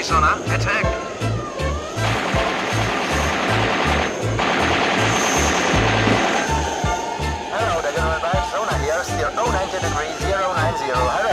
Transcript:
Enemy sonar, attack! Hello, Diagonal here, steer 090 degrees, 090, hurry!